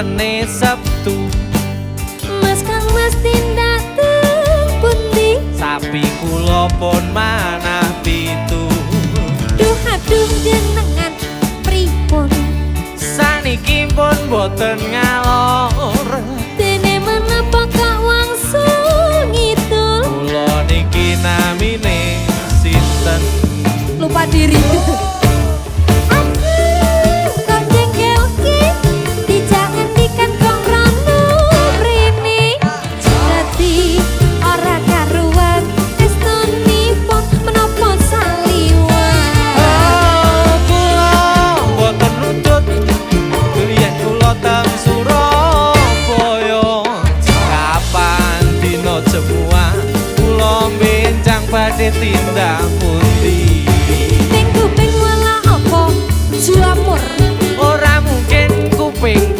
Sabtene Sabtu. Mas kang mas tindak tepundi? Sapi kulopon mana pitu. Duh aduh jenengan pripun? Saniki pun boten ngalor. Dene menapa kak wang sungitu Kulo niki namine sinten? Lupa diri. Bing!